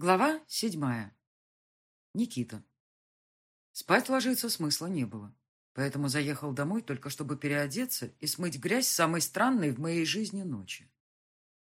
Глава седьмая. Никита. Спать ложиться смысла не было, поэтому заехал домой только чтобы переодеться и смыть грязь самой странной в моей жизни ночи.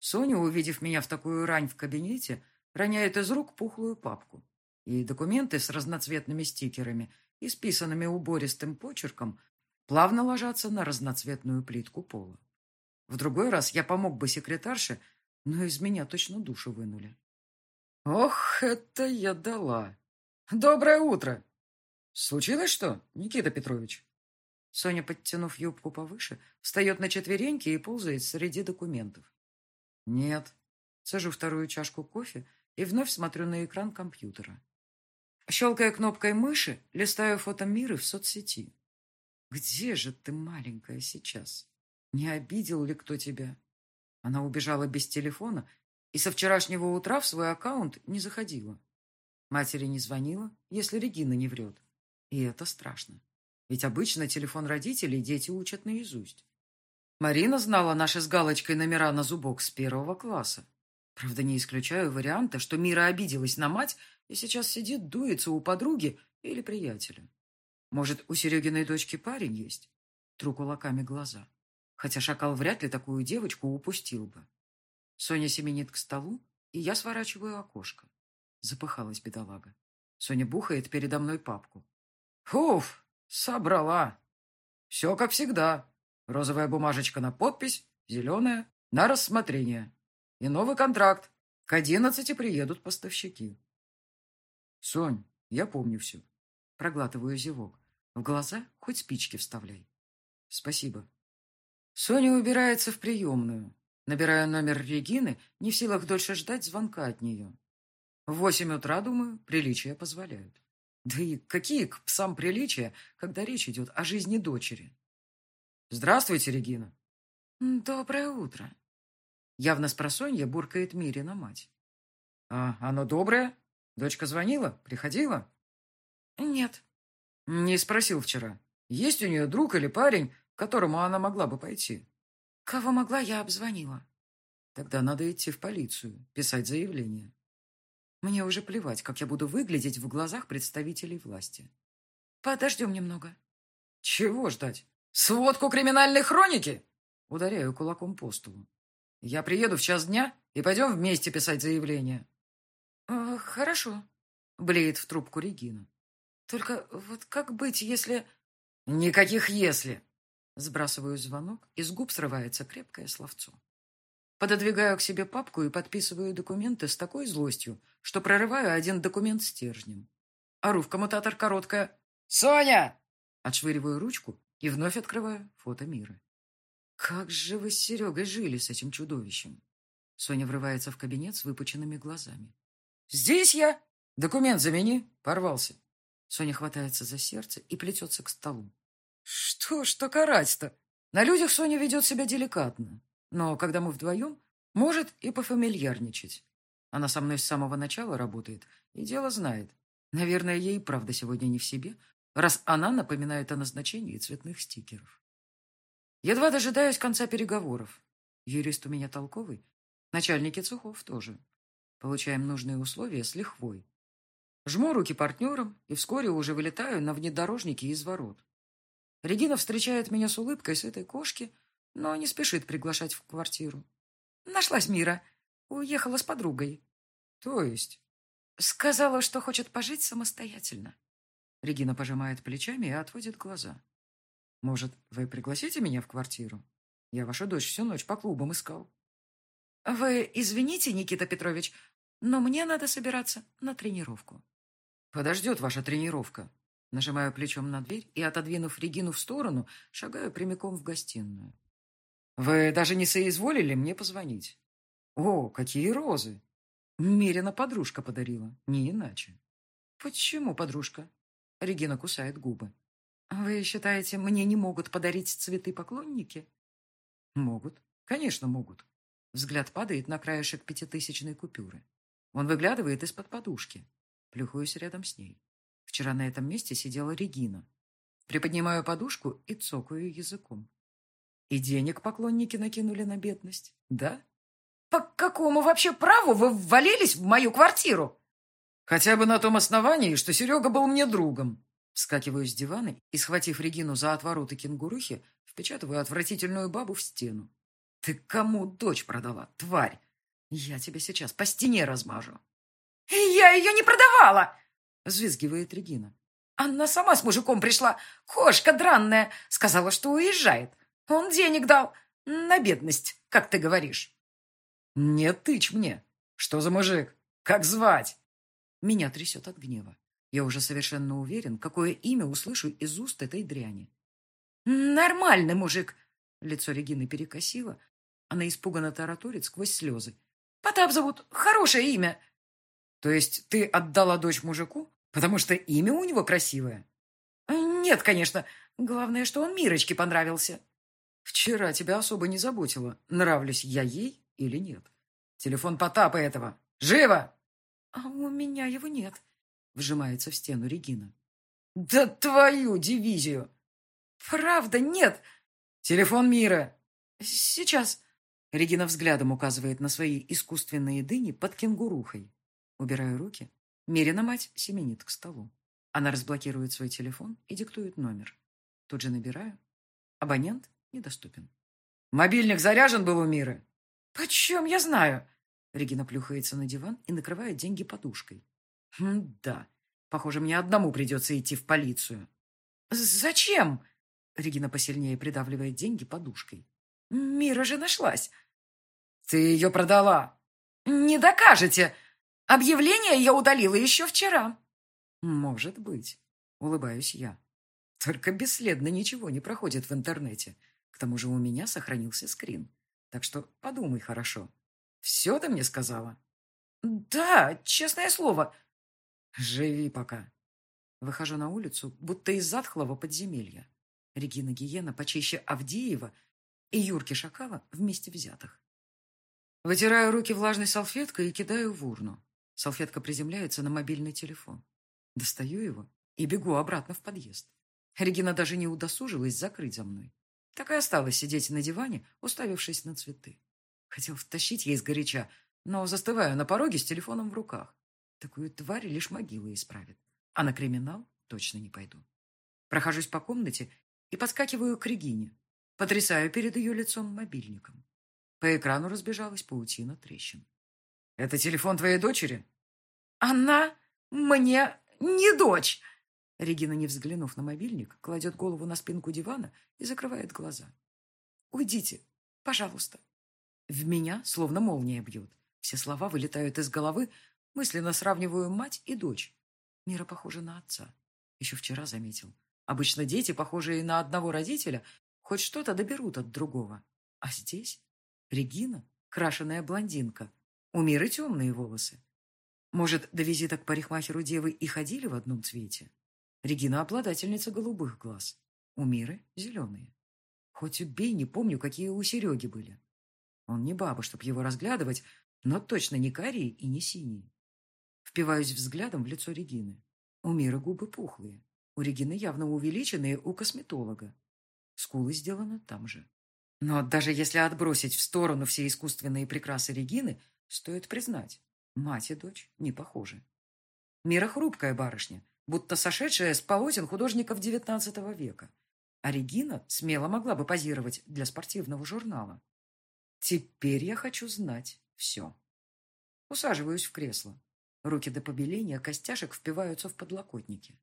Соня, увидев меня в такую рань в кабинете, роняет из рук пухлую папку, и документы с разноцветными стикерами, исписанными убористым почерком, плавно ложатся на разноцветную плитку пола. В другой раз я помог бы секретарше, но из меня точно душу вынули. Ох, это я дала. Доброе утро. Случилось что, Никита Петрович? Соня, подтянув юбку повыше, встает на четвереньки и ползает среди документов. Нет. Сажу вторую чашку кофе и вновь смотрю на экран компьютера. Щелкая кнопкой мыши, листаю фото Миры в соцсети. Где же ты, маленькая, сейчас? Не обидел ли кто тебя? Она убежала без телефона и со вчерашнего утра в свой аккаунт не заходила. Матери не звонила, если Регина не врет. И это страшно. Ведь обычно телефон родителей дети учат наизусть. Марина знала наши с галочкой номера на зубок с первого класса. Правда, не исключаю варианта, что Мира обиделась на мать и сейчас сидит, дуется у подруги или приятеля. Может, у Серегиной дочки парень есть? Тру кулаками глаза. Хотя шакал вряд ли такую девочку упустил бы. Соня семенит к столу, и я сворачиваю окошко. Запыхалась бедолага. Соня бухает передо мной папку. Фуф, собрала. Все как всегда. Розовая бумажечка на подпись, зеленая на рассмотрение. И новый контракт. К одиннадцати приедут поставщики. Сонь, я помню все. Проглатываю зевок. В глаза хоть спички вставляй. Спасибо. Соня убирается в приемную. Набираю номер Регины, не в силах дольше ждать звонка от нее. В восемь утра, думаю, приличия позволяют. Да и какие к псам приличия, когда речь идет о жизни дочери? Здравствуйте, Регина. Доброе утро. Явно с просонья буркает Мирина мать. А оно доброе? Дочка звонила? Приходила? Нет. Не спросил вчера. Есть у нее друг или парень, к которому она могла бы пойти? Кого могла, я обзвонила. Тогда надо идти в полицию, писать заявление. Мне уже плевать, как я буду выглядеть в глазах представителей власти. Подождем немного. Чего ждать? Сводку криминальной хроники? Ударяю кулаком по столу. Я приеду в час дня и пойдем вместе писать заявление. Э, хорошо, блеет в трубку Регина. Только вот как быть, если... Никаких «если». Сбрасываю звонок, и с губ срывается крепкое словцо. Пододвигаю к себе папку и подписываю документы с такой злостью, что прорываю один документ стержнем. Ору в коммутатор короткое «Соня!» Отшвыриваю ручку и вновь открываю фото Миры. «Как же вы с Серегой жили с этим чудовищем?» Соня врывается в кабинет с выпученными глазами. «Здесь я! Документ замени!» Порвался. Соня хватается за сердце и плетется к столу. Что ж то карать-то? На людях Соня ведет себя деликатно. Но когда мы вдвоем, может и пофамильярничать. Она со мной с самого начала работает и дело знает. Наверное, ей правда сегодня не в себе, раз она напоминает о назначении цветных стикеров. Едва дожидаюсь конца переговоров. Юрист у меня толковый, начальники цехов тоже. Получаем нужные условия с лихвой. Жму руки партнерам и вскоре уже вылетаю на внедорожнике из ворот. Регина встречает меня с улыбкой с этой кошки, но не спешит приглашать в квартиру. Нашлась Мира. Уехала с подругой. То есть? Сказала, что хочет пожить самостоятельно. Регина пожимает плечами и отводит глаза. Может, вы пригласите меня в квартиру? Я вашу дочь всю ночь по клубам искал. Вы извините, Никита Петрович, но мне надо собираться на тренировку. Подождет ваша тренировка. Нажимаю плечом на дверь и, отодвинув Регину в сторону, шагаю прямиком в гостиную. «Вы даже не соизволили мне позвонить?» «О, какие розы!» Мерина подружка подарила, не иначе. «Почему подружка?» Регина кусает губы. «Вы считаете, мне не могут подарить цветы поклонники?» «Могут. Конечно, могут». Взгляд падает на краешек пятитысячной купюры. Он выглядывает из-под подушки. Плюхаюсь рядом с ней. Вчера на этом месте сидела Регина. Приподнимаю подушку и цокаю языком. И денег поклонники накинули на бедность, да? по какому вообще праву вы ввалились в мою квартиру?» «Хотя бы на том основании, что Серега был мне другом». Вскакиваю с дивана и, схватив Регину за отвороты кенгурухи, впечатываю отвратительную бабу в стену. «Ты кому дочь продала, тварь? Я тебя сейчас по стене размажу». «Я ее не продавала!» — взвизгивает Регина. «Она сама с мужиком пришла. Кошка дранная. Сказала, что уезжает. Он денег дал. На бедность, как ты говоришь». «Не тычь мне. Что за мужик? Как звать?» Меня трясет от гнева. Я уже совершенно уверен, какое имя услышу из уст этой дряни. «Нормальный мужик!» Лицо Регины перекосило. Она испуганно тараторит сквозь слезы. «Потап зовут. Хорошее имя!» «То есть ты отдала дочь мужику, потому что имя у него красивое?» «Нет, конечно. Главное, что он Мирочке понравился». «Вчера тебя особо не заботило, нравлюсь я ей или нет. Телефон Потапа этого. Живо!» «А у меня его нет», — вжимается в стену Регина. «Да твою дивизию!» «Правда, нет!» «Телефон Мира!» «Сейчас!» Регина взглядом указывает на свои искусственные дыни под кенгурухой. Убираю руки. Мирина мать семенит к столу. Она разблокирует свой телефон и диктует номер. Тут же набираю. Абонент недоступен. «Мобильник заряжен был у Миры?» «Почем я знаю?» Регина плюхается на диван и накрывает деньги подушкой. Хм, да, похоже, мне одному придется идти в полицию. «Зачем?» Регина посильнее придавливает деньги подушкой. «Мира же нашлась». «Ты ее продала». «Не докажете. Объявление я удалила еще вчера». «Может быть», — улыбаюсь я. «Только бесследно ничего не проходит в интернете. К тому же у меня сохранился скрин. Так что подумай хорошо. Все ты мне сказала?» «Да, честное слово». «Живи пока». Выхожу на улицу, будто из затхлого подземелья. Регина Гиена почище Авдеева и Юрки Шакала вместе взятых. Вытираю руки влажной салфеткой и кидаю в урну. Салфетка приземляется на мобильный телефон. Достаю его и бегу обратно в подъезд. Регина даже не удосужилась закрыть за мной. Так и осталась сидеть на диване, уставившись на цветы. Хотел втащить ей сгоряча, но застываю на пороге с телефоном в руках. Такую тварь лишь могила исправит. А на криминал точно не пойду. Прохожусь по комнате и подскакиваю к Регине. Потрясаю перед ее лицом мобильником. По экрану разбежалась паутина трещин. «Это телефон твоей дочери?» «Она мне не дочь!» Регина, не взглянув на мобильник, кладет голову на спинку дивана и закрывает глаза. «Уйдите, пожалуйста». В меня словно молния бьет. Все слова вылетают из головы, мысленно сравниваю мать и дочь. Мира похожа на отца. Еще вчера заметил. Обычно дети, похожие на одного родителя, хоть что-то доберут от другого. А здесь Регина, крашеная блондинка, у Миры темные волосы. Может, до визита к парикмахеру девы и ходили в одном цвете? Регина обладательница голубых глаз. У Миры зеленые. Хоть убей, не помню, какие у Сереги были. Он не баба, чтоб его разглядывать, но точно не карие и не синие. Впиваюсь взглядом в лицо Регины. У Миры губы пухлые. У Регины явно увеличенные у косметолога. Скулы сделаны там же. Но даже если отбросить в сторону все искусственные прекрасы Регины, стоит признать, мать и дочь не похожи. Мира хрупкая барышня, будто сошедшая с полотен художников XIX века. А Регина смело могла бы позировать для спортивного журнала. Теперь я хочу знать все. Усаживаюсь в кресло. Руки до побеления костяшек впиваются в подлокотники.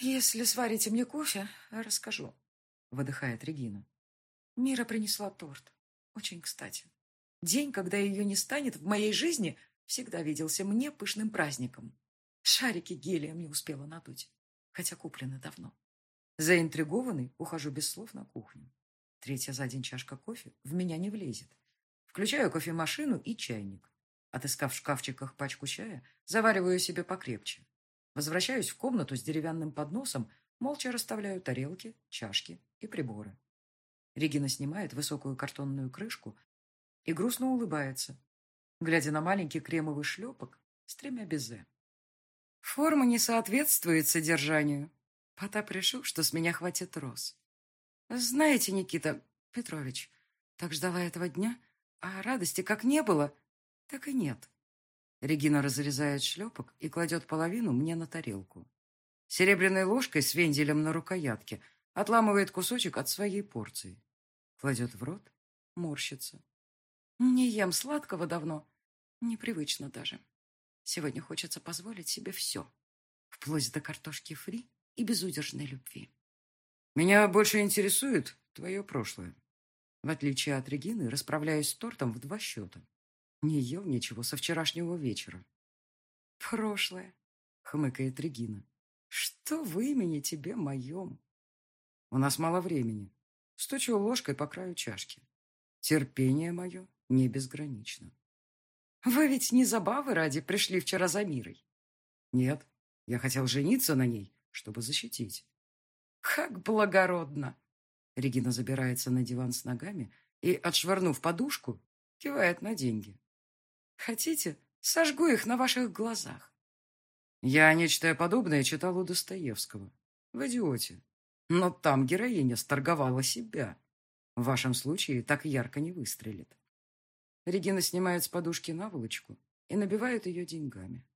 «Если сварите мне кофе, расскажу», — выдыхает Регина. Мира принесла торт. Очень кстати. День, когда ее не станет в моей жизни, всегда виделся мне пышным праздником. Шарики гелием не успела надуть, хотя куплены давно. Заинтригованный, ухожу без слов на кухню. Третья за день чашка кофе в меня не влезет. Включаю кофемашину и чайник. Отыскав в шкафчиках пачку чая, завариваю себе покрепче. Возвращаюсь в комнату с деревянным подносом, молча расставляю тарелки, чашки и приборы. Регина снимает высокую картонную крышку и грустно улыбается, глядя на маленький кремовый шлепок с тремя безе. Форма не соответствует содержанию. Потап решил, что с меня хватит роз. Знаете, Никита Петрович, так ждала этого дня, А радости как не было, так и нет. Регина разрезает шлепок и кладет половину мне на тарелку. Серебряной ложкой с вензелем на рукоятке отламывает кусочек от своей порции. Кладет в рот, морщится. Не ем сладкого давно. Непривычно даже. Сегодня хочется позволить себе все. Вплоть до картошки фри и безудержной любви. Меня больше интересует твое прошлое. В отличие от Регины, расправляюсь с тортом в два счета. Не ел ничего со вчерашнего вечера. Прошлое, хмыкает Регина. Что в имени тебе моем? У нас мало времени. Стучу ложкой по краю чашки. Терпение мое не безгранично. Вы ведь не забавы ради пришли вчера за мирой? Нет, я хотел жениться на ней, чтобы защитить. Как благородно! Регина забирается на диван с ногами и, отшвырнув подушку, кивает на деньги. Хотите, сожгу их на ваших глазах. Я нечто подобное читал у Достоевского. В «Идиоте». Но там героиня сторговала себя. В вашем случае так ярко не выстрелит. Регина снимает с подушки наволочку и набивает ее деньгами.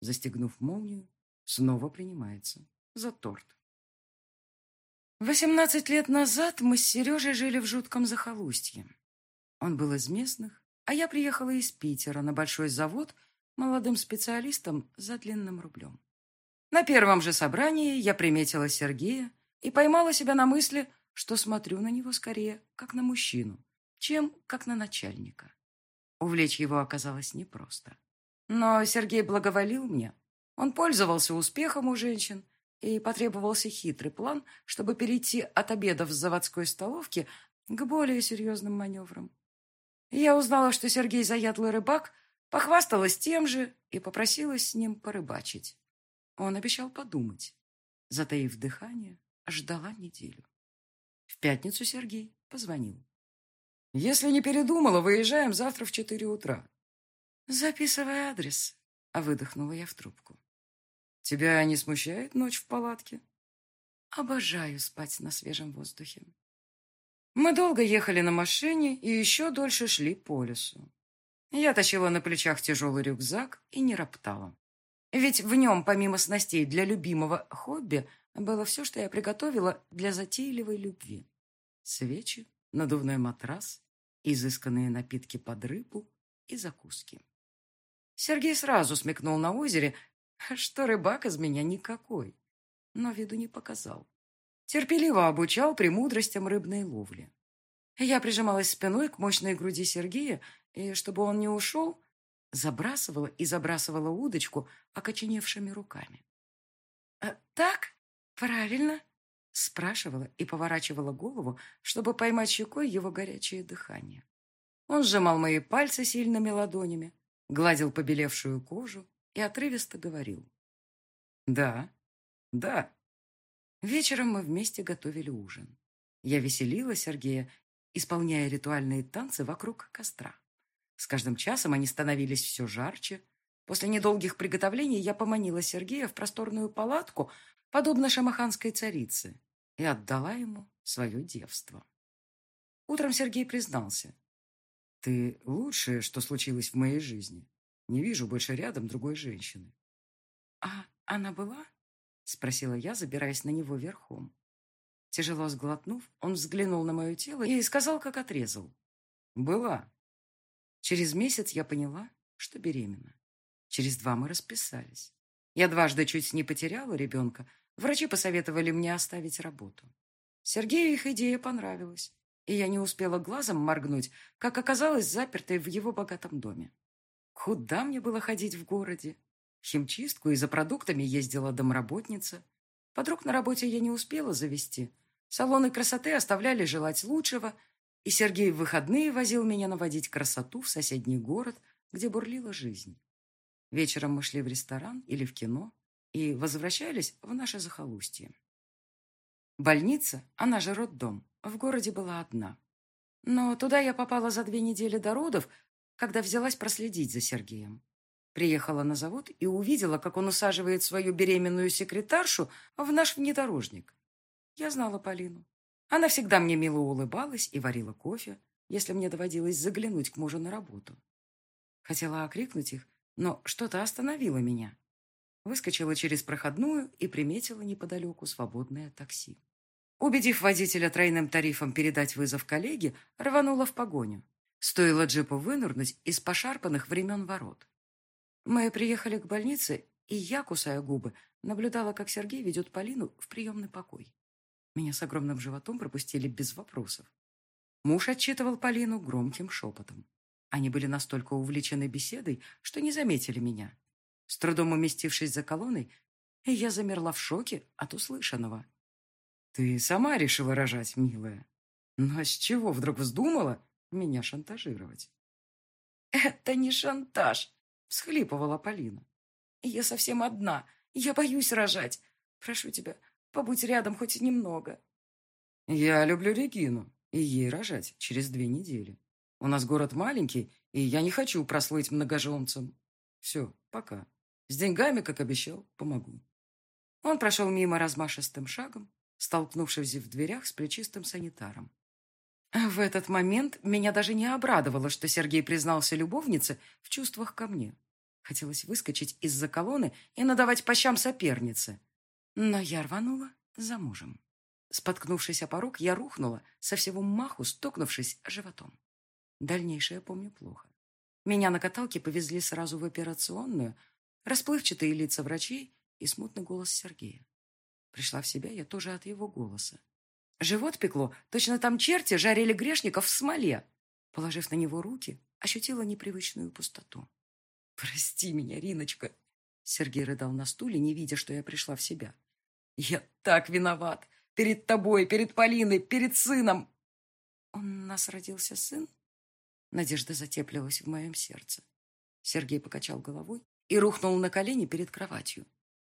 Застегнув молнию, снова принимается за торт. Восемнадцать лет назад мы с Сережей жили в жутком захолустье. Он был из местных, а я приехала из Питера на большой завод молодым специалистом за длинным рублем. На первом же собрании я приметила Сергея и поймала себя на мысли, что смотрю на него скорее как на мужчину, чем как на начальника. Увлечь его оказалось непросто. Но Сергей благоволил мне. Он пользовался успехом у женщин, и потребовался хитрый план, чтобы перейти от обедов в заводской столовке к более серьезным маневрам. Я узнала, что Сергей заядлый рыбак, похвасталась тем же и попросилась с ним порыбачить. Он обещал подумать. Затаив дыхание, ждала неделю. В пятницу Сергей позвонил. «Если не передумала, выезжаем завтра в четыре утра». «Записывай адрес», — выдохнула я в трубку. «Тебя не смущает ночь в палатке?» «Обожаю спать на свежем воздухе». Мы долго ехали на машине и еще дольше шли по лесу. Я тащила на плечах тяжелый рюкзак и не роптала. Ведь в нем, помимо снастей для любимого хобби, было все, что я приготовила для затейливой любви. Свечи, надувной матрас, изысканные напитки под рыбу и закуски. Сергей сразу смекнул на озере, что рыбак из меня никакой, но виду не показал. Терпеливо обучал премудростям рыбной ловли. Я прижималась спиной к мощной груди Сергея, и, чтобы он не ушел, забрасывала и забрасывала удочку окоченевшими руками. «А «Так? Правильно?» Спрашивала и поворачивала голову, чтобы поймать щекой его горячее дыхание. Он сжимал мои пальцы сильными ладонями, гладил побелевшую кожу и отрывисто говорил. «Да, да». Вечером мы вместе готовили ужин. Я веселила Сергея, исполняя ритуальные танцы вокруг костра. С каждым часом они становились все жарче. После недолгих приготовлений я поманила Сергея в просторную палатку, подобно шамаханской царице, и отдала ему свое девство. Утром Сергей признался. «Ты лучшее, что случилось в моей жизни. Не вижу больше рядом другой женщины». «А она была?» — спросила я, забираясь на него верхом. Тяжело сглотнув, он взглянул на мое тело и сказал, как отрезал. «Была». Через месяц я поняла, что беременна. Через два мы расписались. Я дважды чуть не потеряла ребенка, Врачи посоветовали мне оставить работу. Сергею их идея понравилась, и я не успела глазом моргнуть, как оказалась запертой в его богатом доме. Куда мне было ходить в городе? Химчистку и за продуктами ездила домработница. Подруг на работе я не успела завести. Салоны красоты оставляли желать лучшего, и Сергей в выходные возил меня наводить красоту в соседний город, где бурлила жизнь. Вечером мы шли в ресторан или в кино, и возвращались в наше захолустье. Больница, она же роддом, в городе была одна. Но туда я попала за две недели до родов, когда взялась проследить за Сергеем. Приехала на завод и увидела, как он усаживает свою беременную секретаршу в наш внедорожник. Я знала Полину. Она всегда мне мило улыбалась и варила кофе. если мне доводилось заглянуть к мужу на работу. Хотела окрикнуть их, но что-то остановило меня. Выскочила через проходную и приметила неподалеку свободное такси. Убедив водителя тройным тарифом передать вызов коллеге, рванула в погоню. Стоило джипу вынырнуть из пошарпанных времен ворот. Мы приехали к больнице, и я, кусая губы, наблюдала, как Сергей ведет Полину в приемный покой. Меня с огромным животом пропустили без вопросов. Муж отчитывал Полину громким шепотом. Они были настолько увлечены беседой, что не заметили меня. С трудом уместившись за колонной, я замерла в шоке от услышанного. «Ты сама решила рожать, милая. Но с чего вдруг вздумала меня шантажировать?» «Это не шантаж», — всхлипывала Полина. «Я совсем одна. Я боюсь рожать. Прошу тебя, побудь рядом хоть немного». «Я люблю Регину, и ей рожать через две недели. У нас город маленький, и я не хочу прослыть многоженцем. Все, пока. С деньгами, как обещал, помогу». Он прошел мимо размашистым шагом, столкнувшись в дверях с плечистым санитаром. В этот момент меня даже не обрадовало, что Сергей признался любовнице в чувствах ко мне. Хотелось выскочить из-за колонны и надавать по щам сопернице. Но я рванула за мужем. Споткнувшись о порог, я рухнула, со всего маху стукнувшись животом. Дальнейшее помню плохо. Меня на каталке повезли сразу в операционную, расплывчатые лица врачей и смутный голос Сергея. Пришла в себя я тоже от его голоса. Живот пекло, точно там черти жарили грешников в смоле. Положив на него руки, ощутила непривычную пустоту. «Прости меня, Риночка!» Сергей рыдал на стуле, не видя, что я пришла в себя. «Я так виноват! Перед тобой, перед Полиной, перед сыном!» «У нас родился сын?» Надежда затеплилась в моем сердце. Сергей покачал головой и рухнул на колени перед кроватью.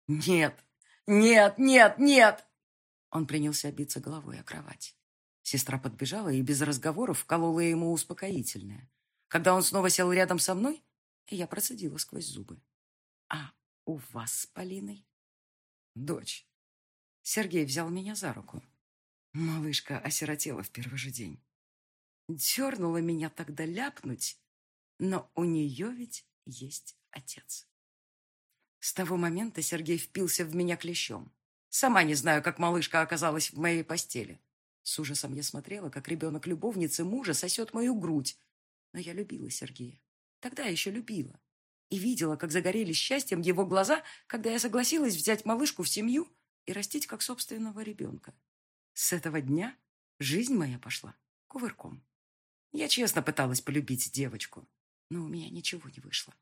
«Нет! Нет! Нет! Нет!» Он принялся биться головой о кровать. Сестра подбежала и без разговоров вколола ему успокоительное. Когда он снова сел рядом со мной, я процедила сквозь зубы. «А у вас с Полиной?» «Дочь». Сергей взял меня за руку. Малышка осиротела в первый же день. Дернула меня тогда ляпнуть, но у нее ведь есть отец. С того момента Сергей впился в меня клещом. Сама не знаю, как малышка оказалась в моей постели. С ужасом я смотрела, как ребенок любовницы мужа сосет мою грудь. Но я любила Сергея. Тогда еще любила. И видела, как загорелись счастьем его глаза, когда я согласилась взять малышку в семью и растить как собственного ребенка. С этого дня жизнь моя пошла кувырком. Я честно пыталась полюбить девочку, но у меня ничего не вышло.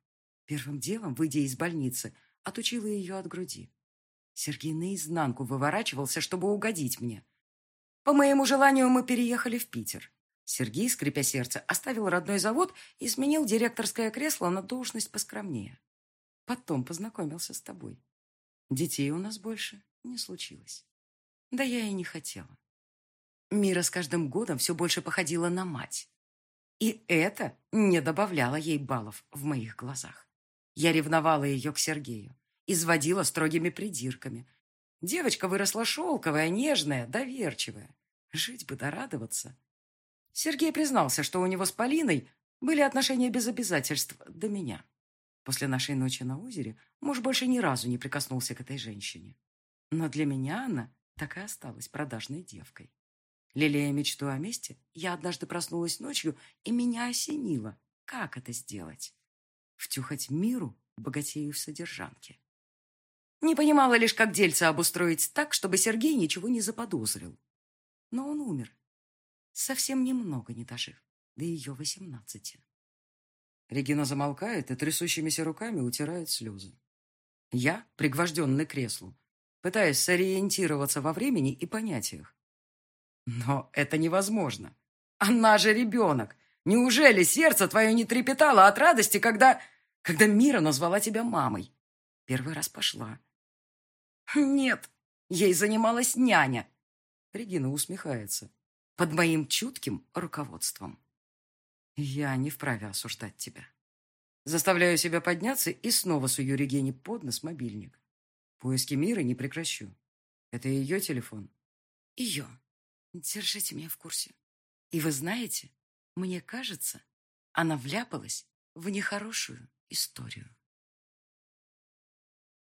Первым делом, выйдя из больницы, отучила ее от груди. Сергей наизнанку выворачивался, чтобы угодить мне. По моему желанию мы переехали в Питер. Сергей, скрипя сердце, оставил родной завод и сменил директорское кресло на должность поскромнее. Потом познакомился с тобой. Детей у нас больше не случилось. Да я и не хотела. Мира с каждым годом все больше походила на мать. И это не добавляло ей баллов в моих глазах. Я ревновала ее к Сергею изводила строгими придирками. Девочка выросла шелковая, нежная, доверчивая. Жить бы да радоваться. Сергей признался, что у него с Полиной были отношения без обязательств до меня. После нашей ночи на озере муж больше ни разу не прикоснулся к этой женщине. Но для меня она так и осталась продажной девкой. Лелея мечту о месте, я однажды проснулась ночью, и меня осенило. Как это сделать? Втюхать миру богатею в содержанке. Не понимала лишь, как дельце обустроить так, чтобы Сергей ничего не заподозрил. Но он умер, совсем немного не дожив, до ее восемнадцати. Регина замолкает и трясущимися руками утирает слезы. Я, пригвожденный креслу, пытаясь сориентироваться во времени и понятиях. Но это невозможно. Она же ребенок. Неужели сердце твое не трепетало от радости, когда... когда Мира назвала тебя мамой? Первый раз пошла. Нет, ей занималась няня. Регина усмехается. Под моим чутким руководством. Я не вправе осуждать тебя. Заставляю себя подняться и снова сую Регине под нос мобильник. Поиски мира не прекращу. Это ее телефон? Ее. Держите меня в курсе. И вы знаете, Мне кажется, она вляпалась в нехорошую историю.